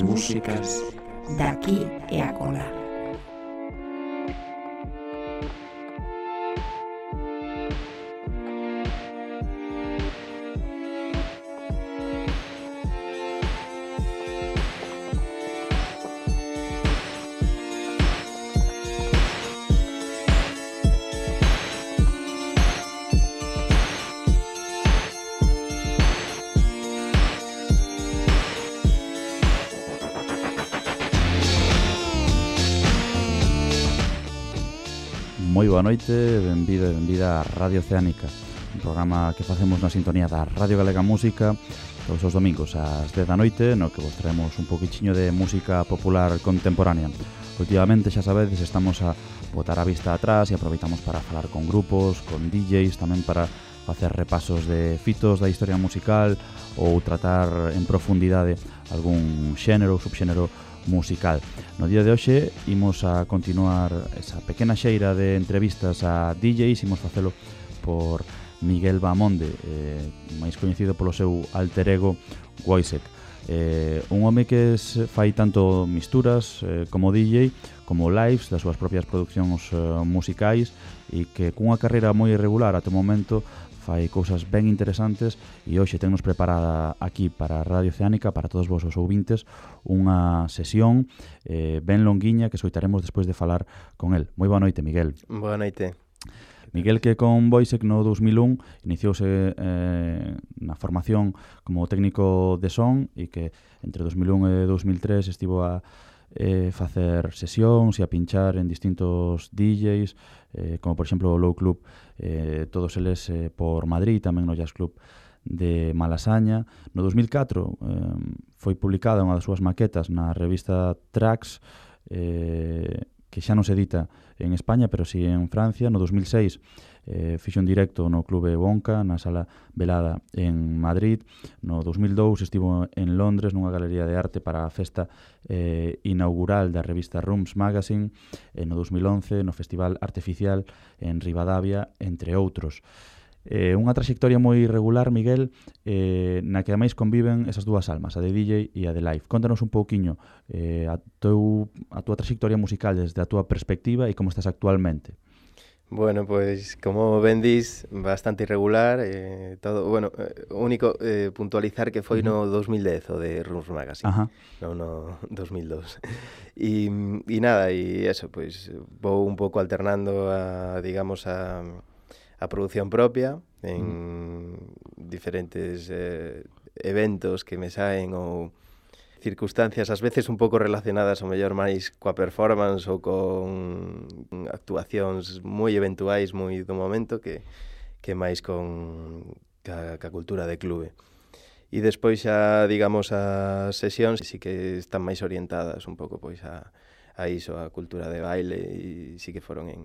músicas de aquí y é acolá. boa noite, benvido e benvida a Radio Oceánica Un programa que facemos na sintonía da Radio Galega Música Todos os domingos ás 10 da noite No que vos traemos un poquichiño de música popular contemporánea. Últimamente, xa sabedes, estamos a botar a vista atrás E aproveitamos para falar con grupos, con DJs Tamén para facer repasos de fitos da historia musical Ou tratar en profundidade algún xénero ou subxénero musical. No día de hoxe imos a continuar esa pequena xeira de entrevistas a DJs, imos facelo por Miguel Bamonde, eh, máis coñecido polo seu alter ego Wojsek. Eh, un home que es, fai tanto misturas eh, como DJ como lives das súas propias produccións eh, musicais e que cunha carreira moi irregular até o momento fai cousas ben interesantes e hoxe tennos preparada aquí para Radio Oceánica, para todos vos os ouvintes, unha sesión eh, ben longuiña que soitaremos despois de falar con el. Moi boa noite, Miguel. Boa noite. Miguel que con Boisec no 2001 iniciouse eh, na formación como técnico de son e que entre 2001 e 2003 estivo a eh, facer sesións e a pinchar en distintos DJs, eh, como por exemplo o Low Club eh, todos eles eh, por Madrid, tamén no Jazz Club de Malasaña. No 2004 eh, foi publicada unha das súas maquetas na revista Trax, eh, que xa non se edita en España, pero si sí en Francia. No 2006 eh, fixo en directo no Clube Bonca, na Sala Velada en Madrid. No 2002 estivo en Londres nunha galería de arte para a festa eh, inaugural da revista Rooms Magazine, e no 2011 no Festival Artificial en Rivadavia, entre outros. Eh, unha traxectoria moi irregular, Miguel, eh, na que ademais conviven esas dúas almas, a de DJ e a de live. Contanos un pouquiño eh, a, teu, a túa traxectoria musical desde a túa perspectiva e como estás actualmente. Bueno, pois, pues, como ben dis, bastante irregular, eh, todo, bueno, eh, único eh, puntualizar que foi uh -huh. no 2010 o de Rooms Magazine, Ajá. non no 2002. E nada, e eso, pois, pues, vou un pouco alternando a, digamos, a, a produción propia en uh -huh. diferentes eh, eventos que me saen ou circunstancias ás veces un pouco relacionadas ao mellor máis coa performance ou con actuacións moi eventuais, moi do momento que que máis con ca, ca cultura de clube. E despois xa, digamos, as sesións sí que están máis orientadas un pouco pois a, a iso, a cultura de baile e sí que foron en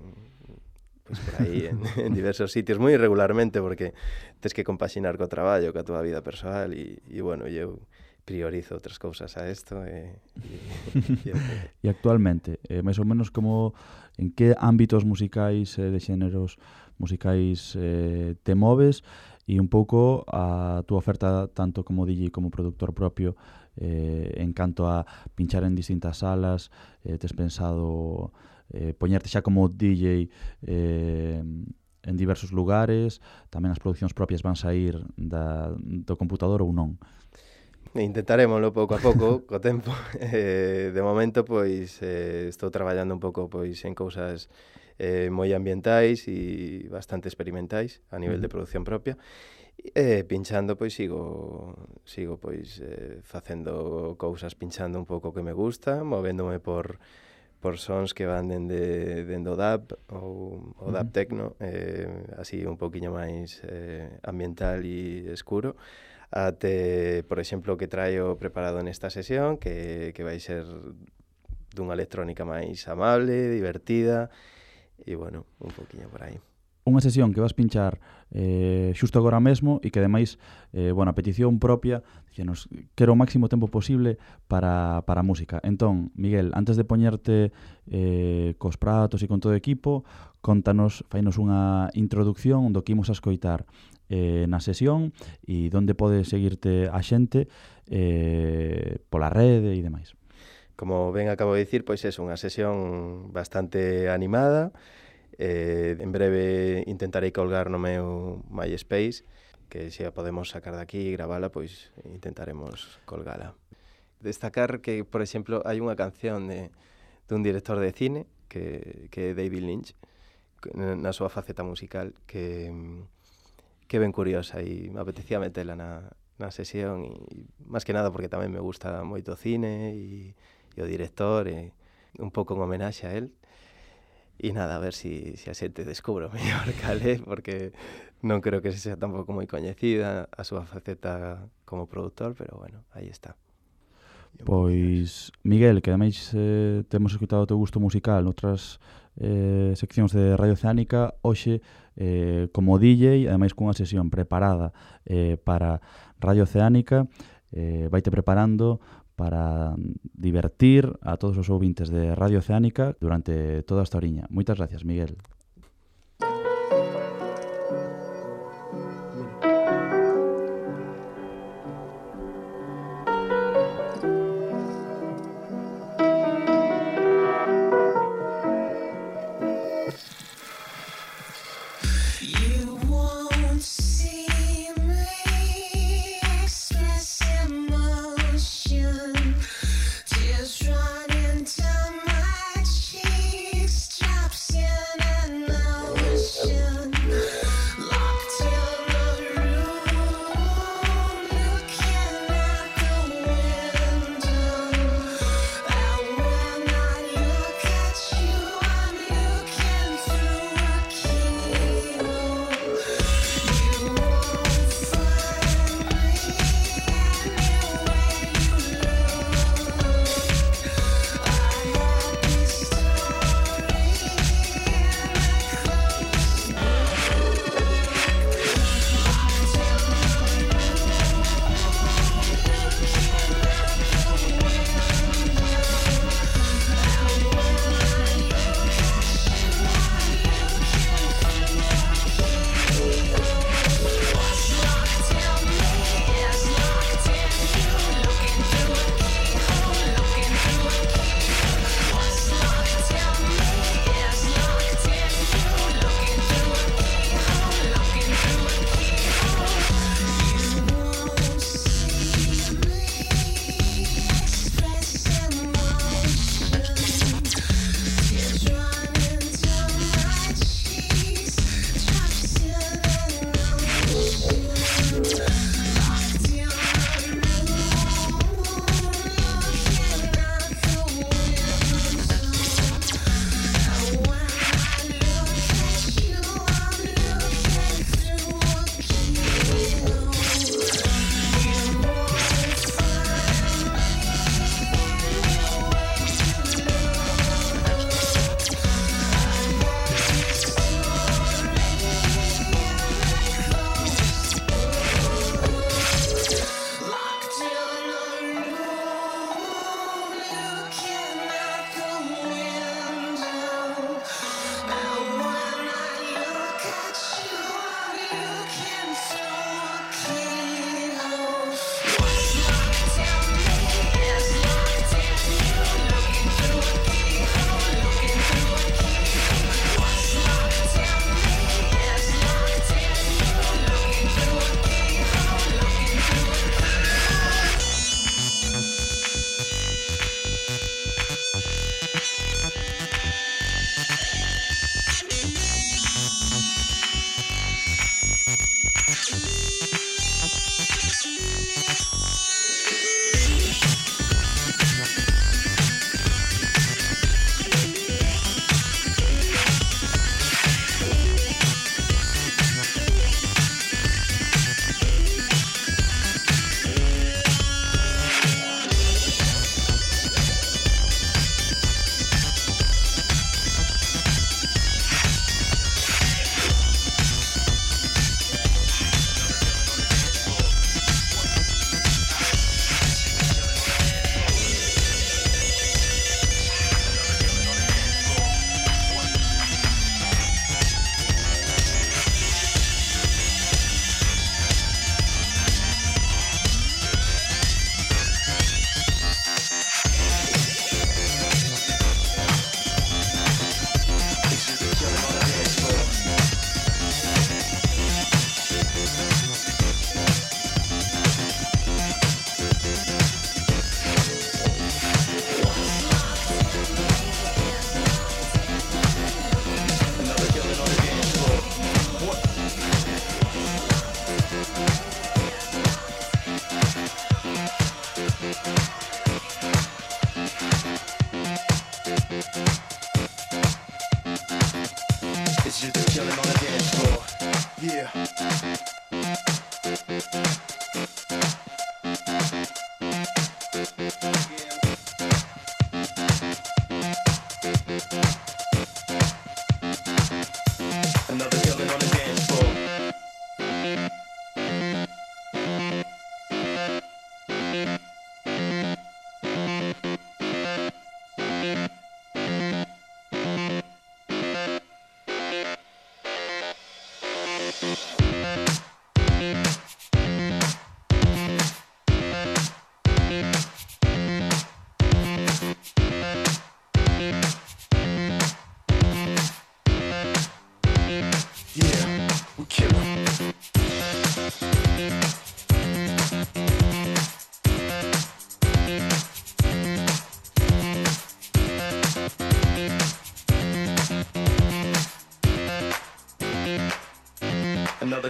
pois por aí en, en diversos sitios moi irregularmente porque tes que compaxinar co traballo, ca túa vida persoal e, e bueno, eu priorizo outras cousas a isto e, e, e, e actualmente eh, máis ou menos como en que ámbitos musicais eh, de xéneros musicais eh, te moves e un pouco a túa oferta tanto como DJ como productor propio eh, en canto a pinchar en distintas salas eh, tes pensado eh, poñerte xa como DJ eh, en diversos lugares tamén as producións propias van sair da, do computador ou non? Intentaremoslo pouco a pouco, co tempo. Eh, de momento, pois, eh, estou traballando un pouco pois en cousas eh, moi ambientais e bastante experimentais a nivel de produción propia. E eh, pinchando, pois, sigo, sigo pois, eh, facendo cousas, pinchando un pouco que me gusta, movéndome por, por sons que van dende, dende o DAP ou o DAP Tecno, eh, así un poquinho máis eh, ambiental e escuro até, por exemplo, que traio preparado nesta sesión, que, que vai ser dunha electrónica máis amable, divertida, e, bueno, un poquinho por aí unha sesión que vas pinchar eh, xusto agora mesmo e que ademais, eh, bueno, a petición propia, nos quero o máximo tempo posible para, para a música. Entón, Miguel, antes de poñerte eh, cos pratos e con todo o equipo, contanos, fainos unha introducción do que imos a escoitar eh, na sesión e onde pode seguirte a xente eh, pola rede e demais. Como ben acabo de dicir, pois é unha sesión bastante animada. Eh, en breve intentarei colgar no meu MySpace que se a podemos sacar daqui e gravala, pois intentaremos colgala. Destacar que, por exemplo, hai unha canción de, dun director de cine, que, que é David Lynch, na súa faceta musical, que mm, que ben curiosa e me apetecía metela na, na sesión e, máis que nada porque tamén me gusta moito o cine e, e o director e un pouco en homenaxe a él e nada, a ver se si, si a xente descubro mellor calé porque non creo que se sea tampouco moi coñecida a súa faceta como produtor pero bueno, aí está. Pois, Miguel, que ademais eh, temos escutado o teu gusto musical noutras eh, seccións de Radio Oceánica, hoxe eh, como DJ, ademais cunha sesión preparada eh, para Radio Oceánica, eh, vaite preparando para divertir a todos os ouvintes de Radio Oceánica durante toda esta oriña. Moitas gracias, Miguel.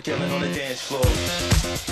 Killing on the dance floor.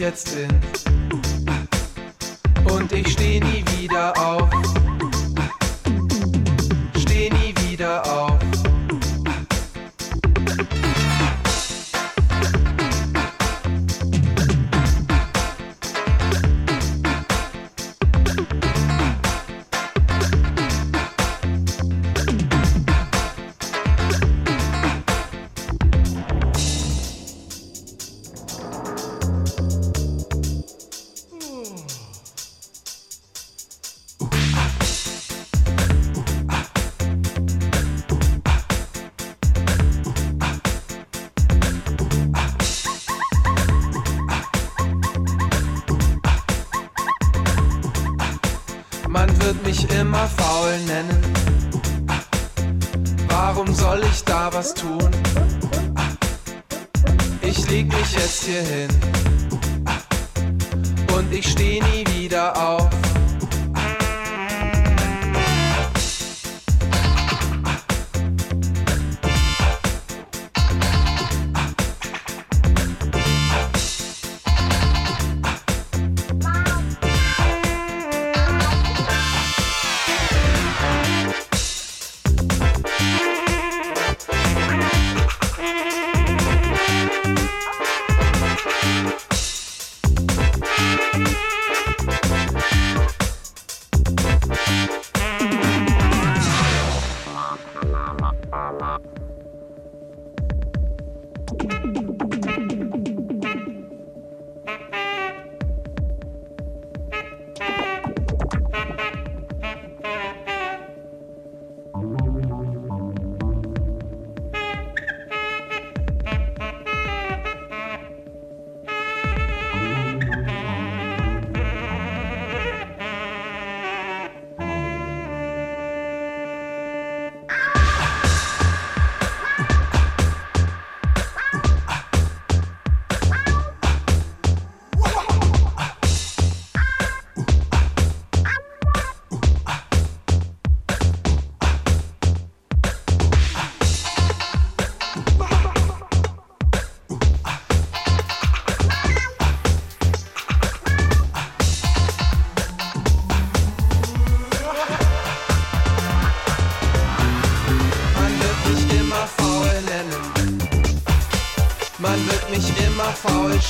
jetzt in 谢谢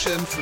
Action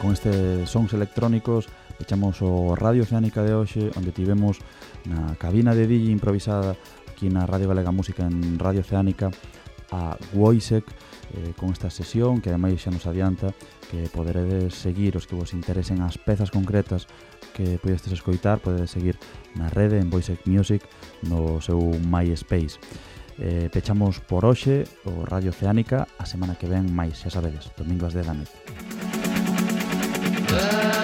con estes sons electrónicos pechamos o Radio Oceánica de hoxe onde tivemos na cabina de DJ improvisada aquí na Radio Galega Música en Radio Oceánica a Woisek eh, con esta sesión que ademais xa nos adianta que poderedes seguir os que vos interesen as pezas concretas que podestes escoitar podedes seguir na rede en Woisek Music no seu MySpace eh, pechamos por hoxe o Radio Oceánica a semana que ven máis, xa sabedes, domingo ás 10 da noite. Yeah.